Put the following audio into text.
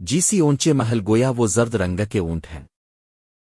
جیسی اونچے محل گویا وہ زرد رنگ کے اونٹ ہیں۔